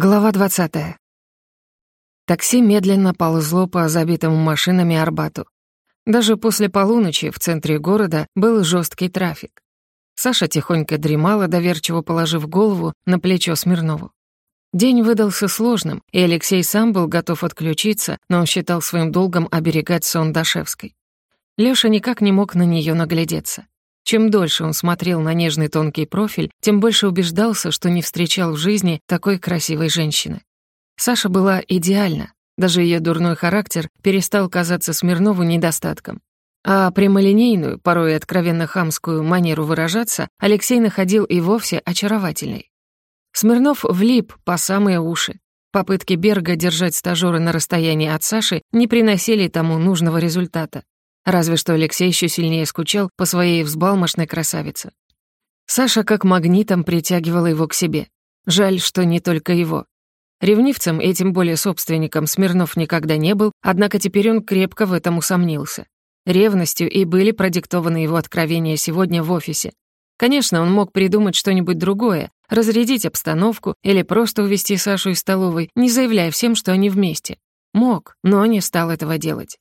Глава 20. Такси медленно ползло по забитому машинами Арбату. Даже после полуночи в центре города был жесткий трафик. Саша тихонько дремала, доверчиво положив голову на плечо Смирнову. День выдался сложным, и Алексей сам был готов отключиться, но он считал своим долгом оберегать сон Дашевской. Лёша никак не мог на неё наглядеться. Чем дольше он смотрел на нежный тонкий профиль, тем больше убеждался, что не встречал в жизни такой красивой женщины. Саша была идеальна, даже ее дурной характер перестал казаться Смирнову недостатком. А прямолинейную, порой откровенно хамскую манеру выражаться Алексей находил и вовсе очаровательной. Смирнов влип по самые уши. Попытки Берга держать стажёра на расстоянии от Саши не приносили тому нужного результата. Разве что Алексей еще сильнее скучал по своей взбалмошной красавице. Саша как магнитом притягивала его к себе. Жаль, что не только его. Ревнивцем и тем более собственником Смирнов никогда не был, однако теперь он крепко в этом усомнился. Ревностью и были продиктованы его откровения сегодня в офисе. Конечно, он мог придумать что-нибудь другое, разрядить обстановку или просто увести Сашу из столовой, не заявляя всем, что они вместе. Мог, но не стал этого делать.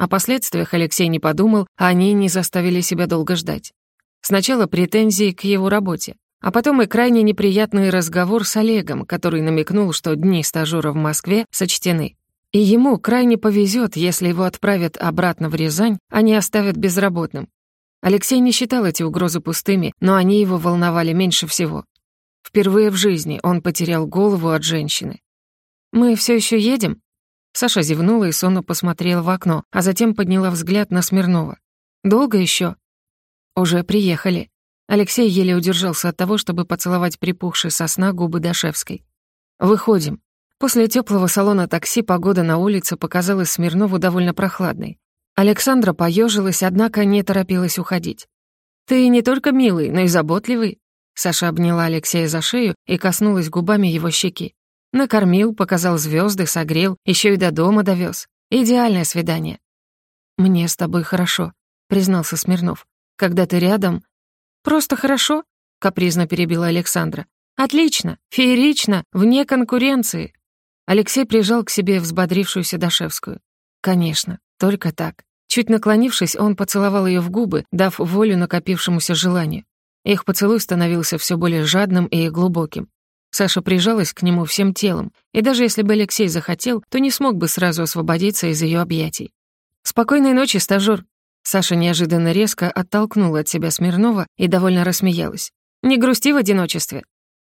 О последствиях Алексей не подумал, а они не заставили себя долго ждать. Сначала претензии к его работе, а потом и крайне неприятный разговор с Олегом, который намекнул, что дни стажёра в Москве сочтены. И ему крайне повезет, если его отправят обратно в Рязань, а не оставят безработным. Алексей не считал эти угрозы пустыми, но они его волновали меньше всего. Впервые в жизни он потерял голову от женщины. «Мы все еще едем?» Саша зевнула и сонно посмотрела в окно, а затем подняла взгляд на Смирнова. «Долго еще? «Уже приехали». Алексей еле удержался от того, чтобы поцеловать припухшие сосна губы Дашевской. «Выходим». После теплого салона такси погода на улице показалась Смирнову довольно прохладной. Александра поежилась, однако не торопилась уходить. «Ты не только милый, но и заботливый». Саша обняла Алексея за шею и коснулась губами его щеки. Накормил, показал звезды, согрел, еще и до дома довез. Идеальное свидание. «Мне с тобой хорошо», — признался Смирнов. «Когда ты рядом...» «Просто хорошо», — капризно перебила Александра. «Отлично, феерично, вне конкуренции». Алексей прижал к себе взбодрившуюся Дашевскую. «Конечно, только так». Чуть наклонившись, он поцеловал ее в губы, дав волю накопившемуся желанию. Их поцелуй становился все более жадным и глубоким. Саша прижалась к нему всем телом, и даже если бы Алексей захотел, то не смог бы сразу освободиться из ее объятий. «Спокойной ночи, стажёр!» Саша неожиданно резко оттолкнула от себя Смирнова и довольно рассмеялась. «Не грусти в одиночестве!»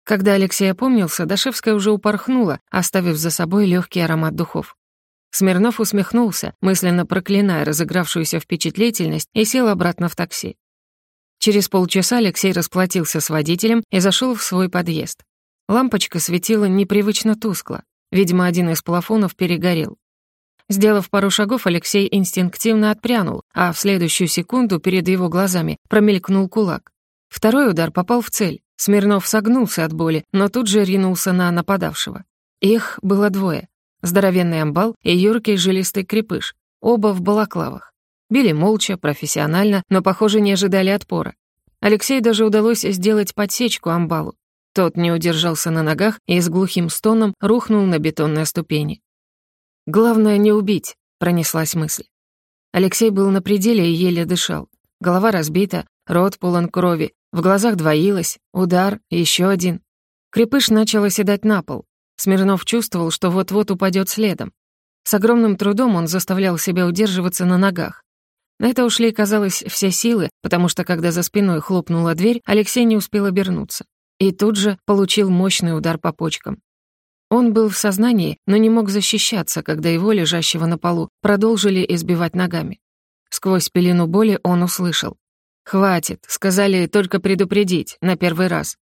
Когда Алексей опомнился, Дашевская уже упорхнула, оставив за собой легкий аромат духов. Смирнов усмехнулся, мысленно проклиная разыгравшуюся впечатлительность, и сел обратно в такси. Через полчаса Алексей расплатился с водителем и зашел в свой подъезд. Лампочка светила непривычно тускло. Видимо, один из плафонов перегорел. Сделав пару шагов, Алексей инстинктивно отпрянул, а в следующую секунду перед его глазами промелькнул кулак. Второй удар попал в цель. Смирнов согнулся от боли, но тут же ринулся на нападавшего. Их было двое. Здоровенный амбал и юркий жилистый крепыш, оба в балаклавах. Били молча, профессионально, но, похоже, не ожидали отпора. Алексею даже удалось сделать подсечку амбалу. Тот не удержался на ногах и с глухим стоном рухнул на бетонные ступени. «Главное не убить», — пронеслась мысль. Алексей был на пределе и еле дышал. Голова разбита, рот полон крови, в глазах двоилось, удар, еще один. Крепыш начал оседать на пол. Смирнов чувствовал, что вот-вот упадет следом. С огромным трудом он заставлял себя удерживаться на ногах. На это ушли, казалось, все силы, потому что, когда за спиной хлопнула дверь, Алексей не успел обернуться и тут же получил мощный удар по почкам. Он был в сознании, но не мог защищаться, когда его, лежащего на полу, продолжили избивать ногами. Сквозь пелену боли он услышал. «Хватит, сказали только предупредить, на первый раз.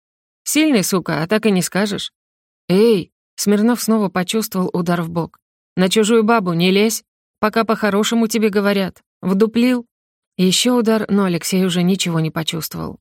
Сильный, сука, а так и не скажешь». «Эй!» — Смирнов снова почувствовал удар в бок. «На чужую бабу не лезь, пока по-хорошему тебе говорят. Вдуплил?» Еще удар, но Алексей уже ничего не почувствовал.